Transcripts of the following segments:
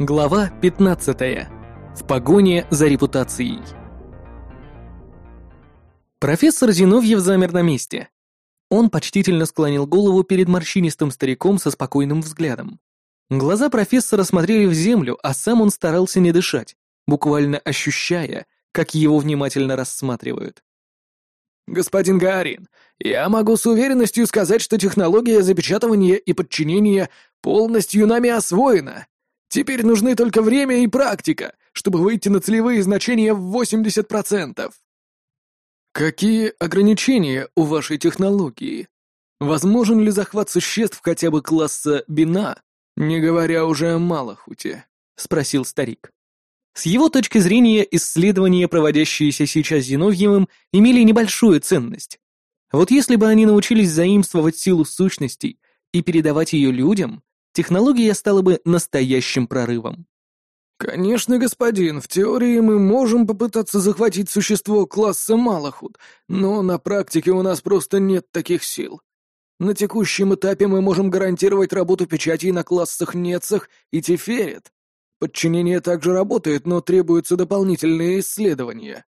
Глава 15. В погоне за репутацией. Профессор Зиновьев замер на месте. Он почтительно склонил голову перед морщинистым стариком со спокойным взглядом. Глаза профессора смотрели в землю, а сам он старался не дышать, буквально ощущая, как его внимательно рассматривают. «Господин Гарин, я могу с уверенностью сказать, что технология запечатывания и подчинения полностью нами освоена. Теперь нужны только время и практика, чтобы выйти на целевые значения в 80%. Какие ограничения у вашей технологии? Возможен ли захват существ хотя бы класса Бина, не говоря уже о Малахуте? Спросил старик. С его точки зрения, исследования, проводящиеся сейчас Зиновьевым, имели небольшую ценность. Вот если бы они научились заимствовать силу сущностей и передавать ее людям, технология стала бы настоящим прорывом. «Конечно, господин, в теории мы можем попытаться захватить существо класса Малахут, но на практике у нас просто нет таких сил. На текущем этапе мы можем гарантировать работу печатей на классах Нецах и Теферет. Подчинение также работает, но требуются дополнительные исследования».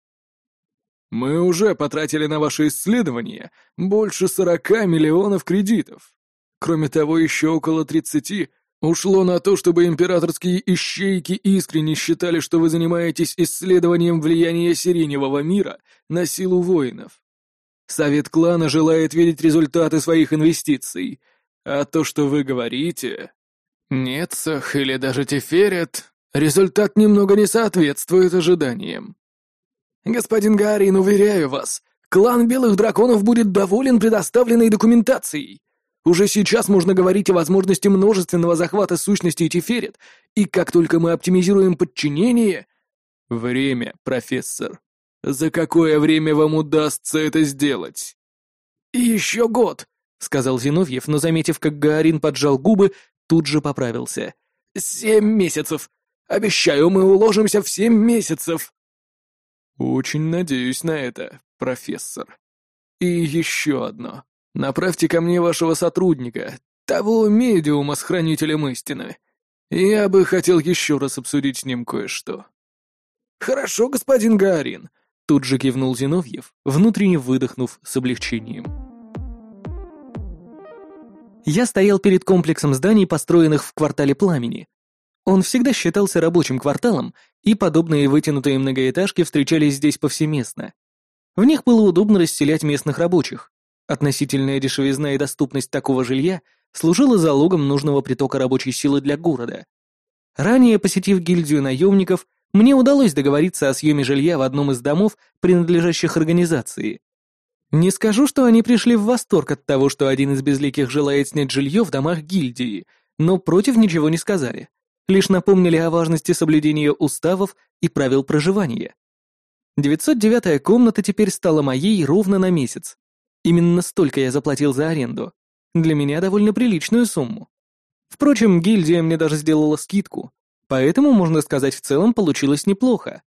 «Мы уже потратили на ваши исследования больше сорока миллионов кредитов. Кроме того, еще около тридцати ушло на то, чтобы императорские ищейки искренне считали, что вы занимаетесь исследованием влияния сиреневого мира на силу воинов. Совет клана желает видеть результаты своих инвестиций, а то, что вы говорите... Нетсах или даже Теферет, результат немного не соответствует ожиданиям. Господин Гарин, уверяю вас, клан Белых Драконов будет доволен предоставленной документацией. Уже сейчас можно говорить о возможности множественного захвата сущности Тиферет, и как только мы оптимизируем подчинение... Время, профессор. За какое время вам удастся это сделать? еще год, сказал Зиновьев, но, заметив, как Гаорин поджал губы, тут же поправился. Семь месяцев. Обещаю, мы уложимся в семь месяцев. Очень надеюсь на это, профессор. И еще одно. Направьте ко мне вашего сотрудника, того медиума с хранителем истины. Я бы хотел еще раз обсудить с ним кое-что». «Хорошо, господин Гарин», — тут же кивнул Зиновьев, внутренне выдохнув с облегчением. Я стоял перед комплексом зданий, построенных в квартале Пламени. Он всегда считался рабочим кварталом, и подобные вытянутые многоэтажки встречались здесь повсеместно. В них было удобно расселять местных рабочих. Относительная дешевизна и доступность такого жилья служила залогом нужного притока рабочей силы для города. Ранее, посетив гильдию наемников, мне удалось договориться о съеме жилья в одном из домов, принадлежащих организации. Не скажу, что они пришли в восторг от того, что один из безликих желает снять жилье в домах гильдии, но против ничего не сказали. Лишь напомнили о важности соблюдения уставов и правил проживания. 909-я комната теперь стала моей ровно на месяц. Именно столько я заплатил за аренду. Для меня довольно приличную сумму. Впрочем, гильдия мне даже сделала скидку, поэтому, можно сказать, в целом получилось неплохо.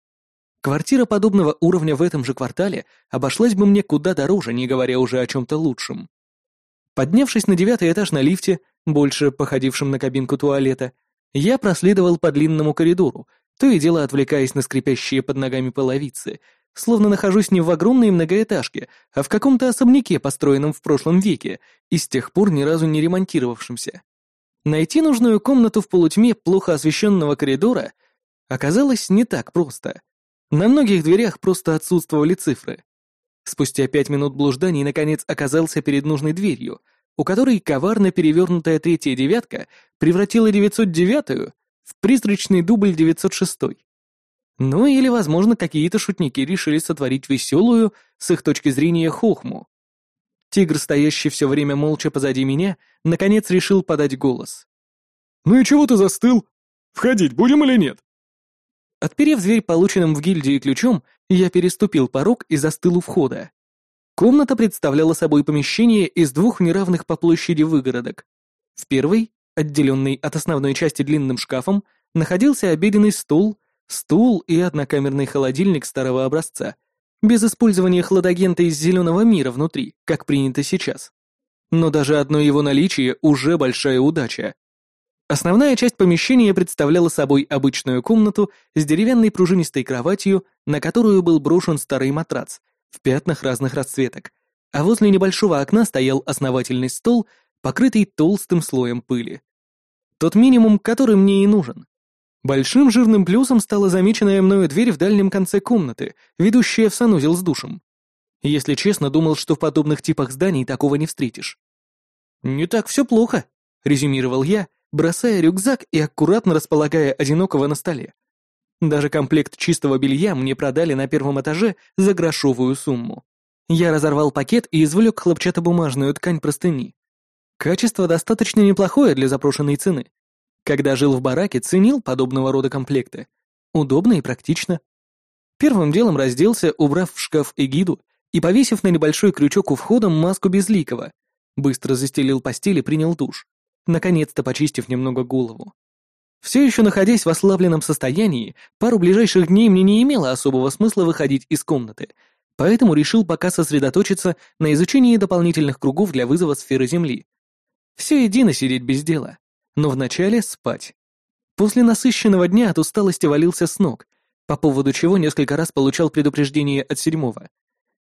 Квартира подобного уровня в этом же квартале обошлась бы мне куда дороже, не говоря уже о чем-то лучшем. Поднявшись на девятый этаж на лифте, больше походившем на кабинку туалета, я проследовал по длинному коридору, то и дело отвлекаясь на скрипящие под ногами половицы, словно нахожусь не в огромной многоэтажке, а в каком-то особняке, построенном в прошлом веке и с тех пор ни разу не ремонтировавшемся. Найти нужную комнату в полутьме плохо освещенного коридора оказалось не так просто. На многих дверях просто отсутствовали цифры. Спустя пять минут блужданий наконец оказался перед нужной дверью, у которой коварно перевернутая третья девятка превратила 909-ю в призрачный дубль 906 -й. Ну или, возможно, какие-то шутники решили сотворить веселую, с их точки зрения, хохму. Тигр, стоящий все время молча позади меня, наконец решил подать голос. «Ну и чего ты застыл? Входить будем или нет?» Отперев дверь полученным в гильдии ключом, я переступил порог и застыл у входа. Комната представляла собой помещение из двух неравных по площади выгородок. В первой, отделенной от основной части длинным шкафом, находился обеденный стол, стул и однокамерный холодильник старого образца, без использования хладагента из зеленого мира внутри, как принято сейчас. Но даже одно его наличие уже большая удача. Основная часть помещения представляла собой обычную комнату с деревянной пружинистой кроватью, на которую был брошен старый матрац в пятнах разных расцветок, а возле небольшого окна стоял основательный стол, покрытый толстым слоем пыли. Тот минимум, который мне и нужен. Большим жирным плюсом стала замеченная мною дверь в дальнем конце комнаты, ведущая в санузел с душем. Если честно, думал, что в подобных типах зданий такого не встретишь. «Не так все плохо», — резюмировал я, бросая рюкзак и аккуратно располагая одинокого на столе. Даже комплект чистого белья мне продали на первом этаже за грошовую сумму. Я разорвал пакет и извлек хлопчатобумажную ткань простыни. Качество достаточно неплохое для запрошенной цены. Когда жил в бараке, ценил подобного рода комплекты. Удобно и практично. Первым делом разделся, убрав в шкаф эгиду и повесив на небольшой крючок у входа маску безликого. Быстро застелил постель и принял душ наконец-то почистив немного голову. Все еще находясь в ослабленном состоянии, пару ближайших дней мне не имело особого смысла выходить из комнаты, поэтому решил пока сосредоточиться на изучении дополнительных кругов для вызова сферы Земли. Все едино сидеть без дела, но вначале спать. После насыщенного дня от усталости валился с ног, по поводу чего несколько раз получал предупреждение от седьмого.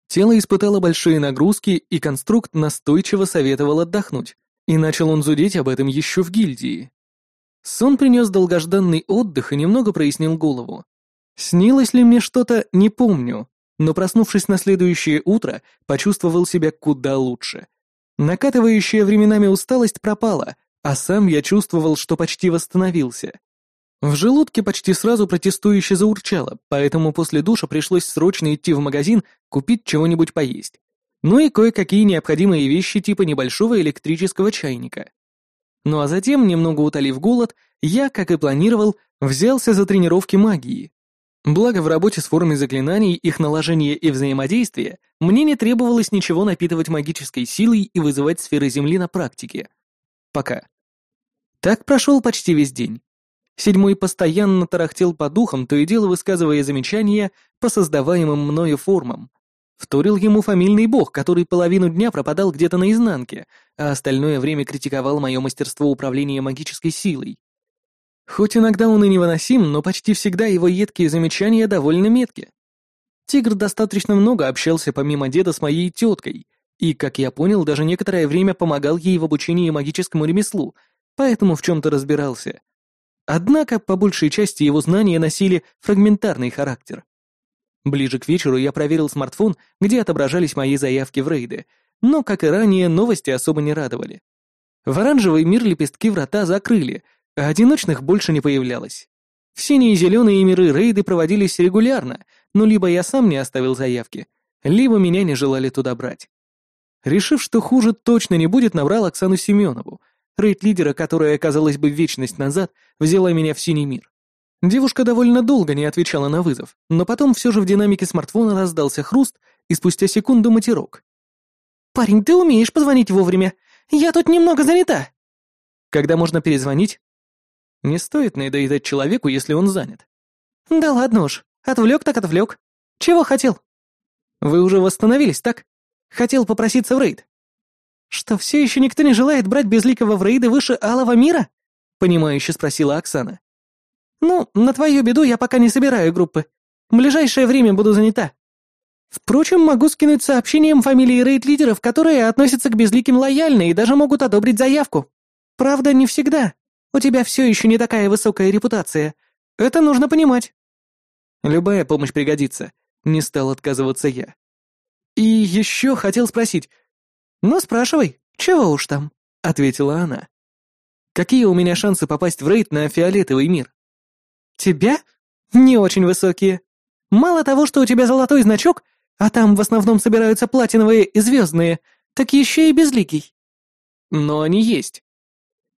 Тело испытало большие нагрузки, и конструкт настойчиво советовал отдохнуть, и начал он зудеть об этом еще в гильдии. Сон принес долгожданный отдых и немного прояснил голову. Снилось ли мне что-то, не помню, но проснувшись на следующее утро, почувствовал себя куда лучше. Накатывающая временами усталость пропала, а сам я чувствовал, что почти восстановился. В желудке почти сразу протестующе заурчало, поэтому после душа пришлось срочно идти в магазин купить чего-нибудь поесть ну и кое-какие необходимые вещи типа небольшого электрического чайника. Ну а затем, немного утолив голод, я, как и планировал, взялся за тренировки магии. Благо в работе с формой заклинаний, их наложения и взаимодействия мне не требовалось ничего напитывать магической силой и вызывать сферы Земли на практике. Пока. Так прошел почти весь день. Седьмой постоянно тарахтел по духам, то и дело высказывая замечания по создаваемым мною формам, Вторил ему фамильный бог, который половину дня пропадал где-то наизнанке, а остальное время критиковал мое мастерство управления магической силой. Хоть иногда он и невыносим, но почти всегда его едкие замечания довольно метки. Тигр достаточно много общался помимо деда с моей теткой, и, как я понял, даже некоторое время помогал ей в обучении магическому ремеслу, поэтому в чем-то разбирался. Однако, по большей части, его знания носили фрагментарный характер. Ближе к вечеру я проверил смартфон, где отображались мои заявки в рейды, но, как и ранее, новости особо не радовали. В оранжевый мир лепестки врата закрыли, а одиночных больше не появлялось. В синие и зеленые миры рейды проводились регулярно, но либо я сам не оставил заявки, либо меня не желали туда брать. Решив, что хуже точно не будет, набрал Оксану Семенову, рейд-лидера, которая, казалось бы, вечность назад взяла меня в синий мир. Девушка довольно долго не отвечала на вызов, но потом все же в динамике смартфона раздался хруст, и спустя секунду матерок. «Парень, ты умеешь позвонить вовремя? Я тут немного занята!» «Когда можно перезвонить?» «Не стоит надоедать человеку, если он занят». «Да ладно уж, отвлек так отвлек. Чего хотел?» «Вы уже восстановились, так? Хотел попроситься в рейд». «Что, все еще никто не желает брать безликого в рейды выше Алого мира?» — понимающе спросила Оксана. «Ну, на твою беду я пока не собираю группы. В ближайшее время буду занята. Впрочем, могу скинуть сообщением фамилии рейд-лидеров, которые относятся к безликим лояльно и даже могут одобрить заявку. Правда, не всегда. У тебя все еще не такая высокая репутация. Это нужно понимать». «Любая помощь пригодится», — не стал отказываться я. «И еще хотел спросить». «Ну, спрашивай, чего уж там?» — ответила она. «Какие у меня шансы попасть в рейд на фиолетовый мир?» «Тебя? Не очень высокие. Мало того, что у тебя золотой значок, а там в основном собираются платиновые и звездные, так еще и безликий». «Но они есть».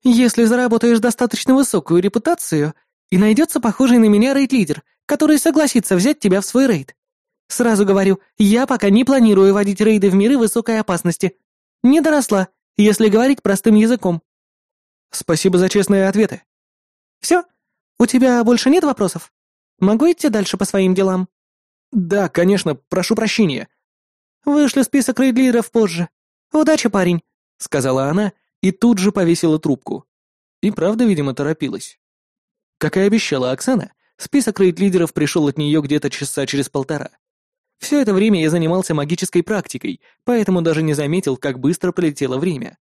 «Если заработаешь достаточно высокую репутацию, и найдется похожий на меня рейд-лидер, который согласится взять тебя в свой рейд. Сразу говорю, я пока не планирую водить рейды в миры высокой опасности. Не доросла, если говорить простым языком». «Спасибо за честные ответы». «Все, «У тебя больше нет вопросов? Могу идти дальше по своим делам?» «Да, конечно, прошу прощения». «Вышлю список рейдлиров позже. Удачи, парень», — сказала она и тут же повесила трубку. И правда, видимо, торопилась. Как и обещала Оксана, список рейд-лидеров пришел от нее где-то часа через полтора. Все это время я занимался магической практикой, поэтому даже не заметил, как быстро пролетело время.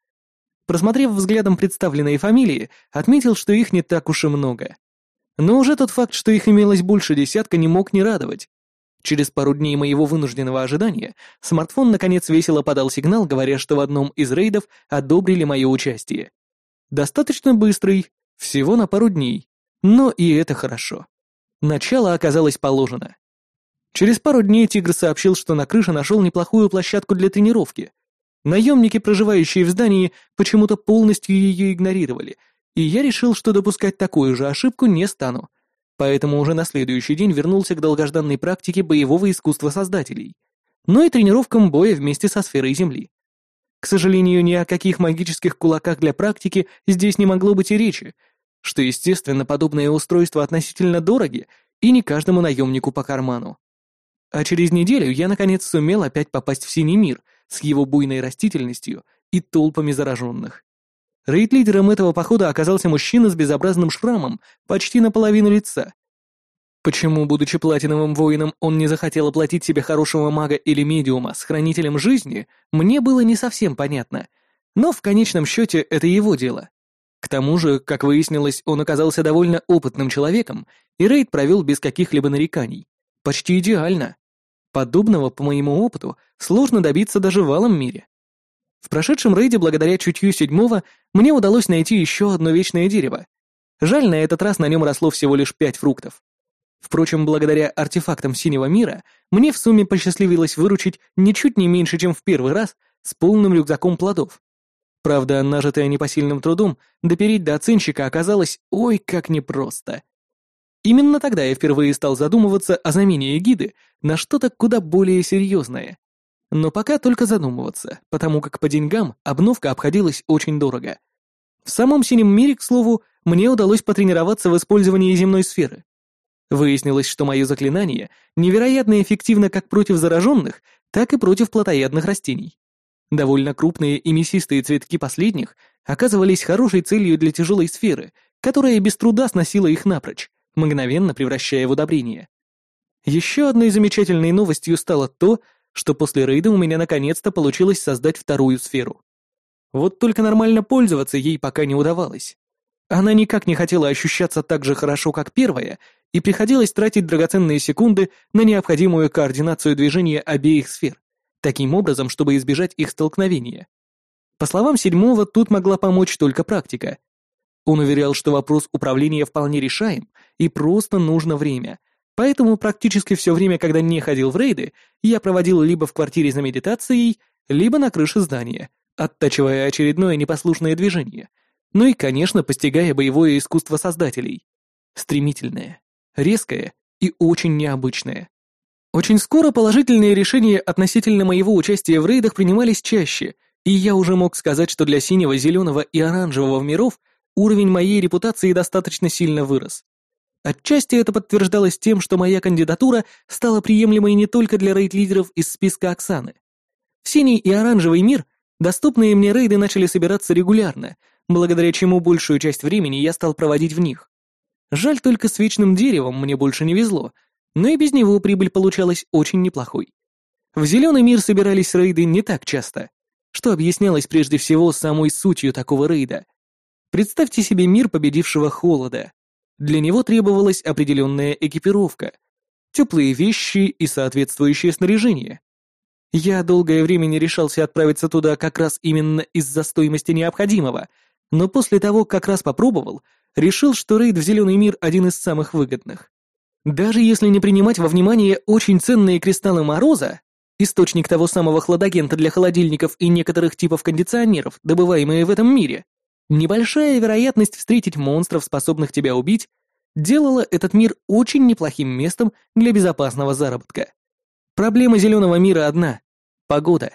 Просмотрев взглядом представленные фамилии, отметил, что их не так уж и много. Но уже тот факт, что их имелось больше десятка, не мог не радовать. Через пару дней моего вынужденного ожидания смартфон наконец весело подал сигнал, говоря, что в одном из рейдов одобрили мое участие. Достаточно быстрый, всего на пару дней, но и это хорошо. Начало оказалось положено. Через пару дней Тигр сообщил, что на крыше нашел неплохую площадку для тренировки. Наемники, проживающие в здании, почему-то полностью ее игнорировали, и я решил, что допускать такую же ошибку не стану. Поэтому уже на следующий день вернулся к долгожданной практике боевого искусства создателей, но и тренировкам боя вместе со сферой Земли. К сожалению, ни о каких магических кулаках для практики здесь не могло быть и речи, что, естественно, подобные устройства относительно дороги и не каждому наемнику по карману. А через неделю я, наконец, сумел опять попасть в Синий мир с его буйной растительностью и толпами зараженных. Рейд-лидером этого похода оказался мужчина с безобразным шрамом почти наполовину лица. Почему, будучи платиновым воином, он не захотел оплатить себе хорошего мага или медиума с хранителем жизни, мне было не совсем понятно. Но в конечном счете это его дело. К тому же, как выяснилось, он оказался довольно опытным человеком, и рейд провел без каких-либо нареканий. Почти идеально. Подобного, по моему опыту, сложно добиться даже в валом мире. В прошедшем рейде, благодаря чутью седьмого, мне удалось найти еще одно вечное дерево. Жаль, на этот раз на нем росло всего лишь пять фруктов. Впрочем, благодаря артефактам синего мира, мне в сумме посчастливилось выручить ничуть не меньше, чем в первый раз, с полным рюкзаком плодов. Правда, нажитая непосильным трудом, допереть до оценщика оказалось ой как непросто. Именно тогда я впервые стал задумываться о замене эгиды на что-то куда более серьезное. Но пока только задумываться, потому как по деньгам обновка обходилась очень дорого. В самом синем мире, к слову, мне удалось потренироваться в использовании земной сферы. Выяснилось, что мое заклинание невероятно эффективно как против зараженных, так и против плотоядных растений. Довольно крупные и мясистые цветки последних оказывались хорошей целью для тяжелой сферы, которая без труда сносила их напрочь, мгновенно превращая в удобрение. Еще одной замечательной новостью стало то, что после рейда у меня наконец-то получилось создать вторую сферу. Вот только нормально пользоваться ей пока не удавалось. Она никак не хотела ощущаться так же хорошо, как первая, и приходилось тратить драгоценные секунды на необходимую координацию движения обеих сфер таким образом, чтобы избежать их столкновения. По словам седьмого, тут могла помочь только практика. Он уверял, что вопрос управления вполне решаем, и просто нужно время. Поэтому практически все время, когда не ходил в рейды, я проводил либо в квартире за медитацией, либо на крыше здания, оттачивая очередное непослушное движение. Ну и, конечно, постигая боевое искусство создателей. Стремительное, резкое и очень необычное. Очень скоро положительные решения относительно моего участия в рейдах принимались чаще, и я уже мог сказать, что для синего, зеленого и оранжевого миров уровень моей репутации достаточно сильно вырос. Отчасти это подтверждалось тем, что моя кандидатура стала приемлемой не только для рейд-лидеров из списка Оксаны. В синий и оранжевый мир доступные мне рейды начали собираться регулярно, благодаря чему большую часть времени я стал проводить в них. Жаль только с вечным деревом мне больше не везло — но и без него прибыль получалась очень неплохой. В зеленый мир собирались рейды не так часто, что объяснялось прежде всего самой сутью такого рейда. Представьте себе мир победившего холода. Для него требовалась определенная экипировка, теплые вещи и соответствующее снаряжение. Я долгое время не решался отправиться туда как раз именно из-за стоимости необходимого, но после того, как раз попробовал, решил, что рейд в Зеленый мир один из самых выгодных. Даже если не принимать во внимание очень ценные кристаллы мороза, источник того самого хладагента для холодильников и некоторых типов кондиционеров, добываемые в этом мире, небольшая вероятность встретить монстров, способных тебя убить, делала этот мир очень неплохим местом для безопасного заработка. Проблема зеленого мира одна — погода.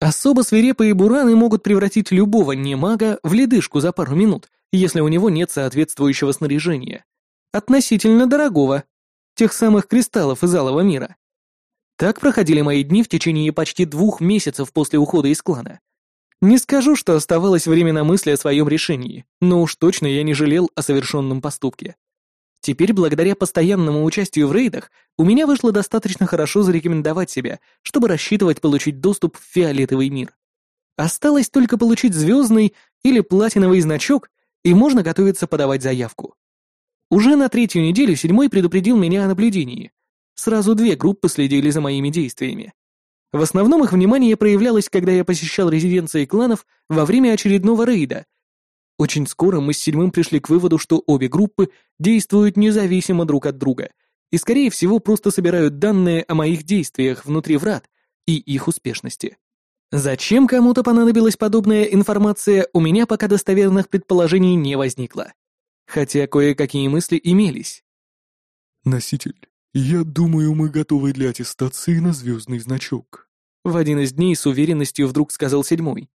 Особо свирепые бураны могут превратить любого немага в ледышку за пару минут, если у него нет соответствующего снаряжения. Относительно дорогого, тех самых кристаллов из алого мира. Так проходили мои дни в течение почти двух месяцев после ухода из клана. Не скажу, что оставалось время на мысли о своем решении, но уж точно я не жалел о совершенном поступке. Теперь, благодаря постоянному участию в рейдах, у меня вышло достаточно хорошо зарекомендовать себя, чтобы рассчитывать получить доступ в фиолетовый мир. Осталось только получить звездный или платиновый значок, и можно готовиться подавать заявку. Уже на третью неделю седьмой предупредил меня о наблюдении. Сразу две группы следили за моими действиями. В основном их внимание проявлялось, когда я посещал резиденции кланов во время очередного рейда. Очень скоро мы с седьмым пришли к выводу, что обе группы действуют независимо друг от друга и, скорее всего, просто собирают данные о моих действиях внутри врат и их успешности. Зачем кому-то понадобилась подобная информация, у меня пока достоверных предположений не возникло. Хотя кое-какие мысли имелись. «Носитель, «Я думаю, мы готовы для аттестации на звездный значок», — в один из дней с уверенностью вдруг сказал седьмой.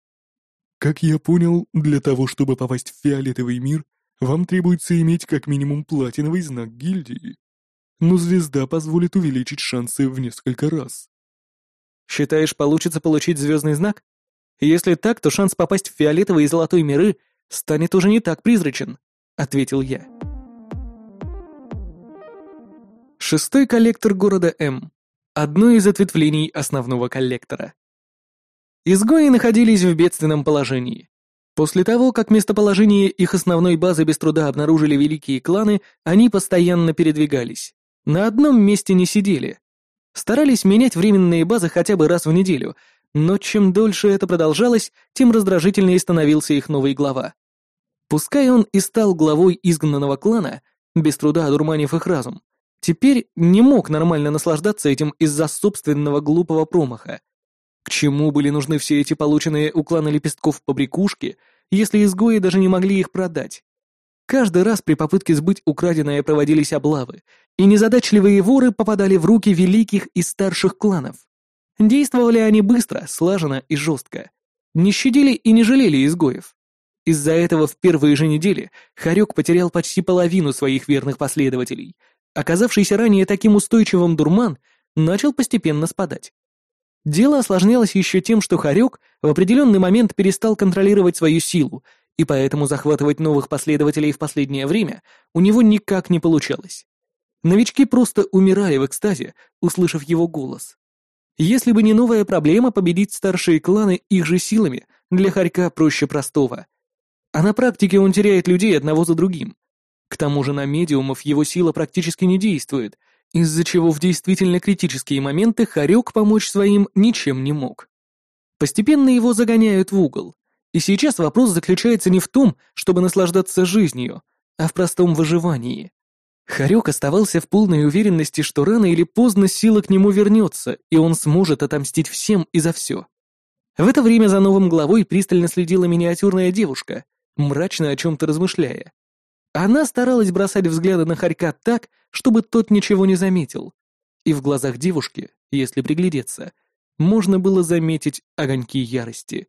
«Как я понял, для того, чтобы попасть в фиолетовый мир, вам требуется иметь как минимум платиновый знак гильдии. Но звезда позволит увеличить шансы в несколько раз». «Считаешь, получится получить звездный знак? Если так, то шанс попасть в фиолетовый и золотой миры станет уже не так призрачен», — ответил я. Шестой коллектор города М. Одно из ответвлений основного коллектора. Изгои находились в бедственном положении. После того, как местоположение их основной базы без труда обнаружили великие кланы, они постоянно передвигались. На одном месте не сидели. Старались менять временные базы хотя бы раз в неделю, но чем дольше это продолжалось, тем раздражительнее становился их новый глава. Пускай он и стал главой изгнанного клана, без труда одурманив их разум, Теперь не мог нормально наслаждаться этим из-за собственного глупого промаха. К чему были нужны все эти полученные у клана лепестков побрякушки, если изгои даже не могли их продать? Каждый раз при попытке сбыть украденное проводились облавы, и незадачливые воры попадали в руки великих и старших кланов. Действовали они быстро, слаженно и жестко. Не щадили и не жалели изгоев. Из-за этого в первые же недели Харек потерял почти половину своих верных последователей, Оказавшийся ранее таким устойчивым дурман начал постепенно спадать. Дело осложнялось еще тем, что Харек в определенный момент перестал контролировать свою силу, и поэтому захватывать новых последователей в последнее время у него никак не получалось. Новички просто умирали в экстазе, услышав его голос. Если бы не новая проблема победить старшие кланы их же силами, для Харька проще простого. А на практике он теряет людей одного за другим. К тому же на медиумов его сила практически не действует, из-за чего в действительно критические моменты Харек помочь своим ничем не мог. Постепенно его загоняют в угол, и сейчас вопрос заключается не в том, чтобы наслаждаться жизнью, а в простом выживании. Харек оставался в полной уверенности, что рано или поздно сила к нему вернется, и он сможет отомстить всем и за все. В это время за новым главой пристально следила миниатюрная девушка, мрачно о чем-то размышляя. Она старалась бросать взгляды на Харька так, чтобы тот ничего не заметил. И в глазах девушки, если приглядеться, можно было заметить огоньки ярости.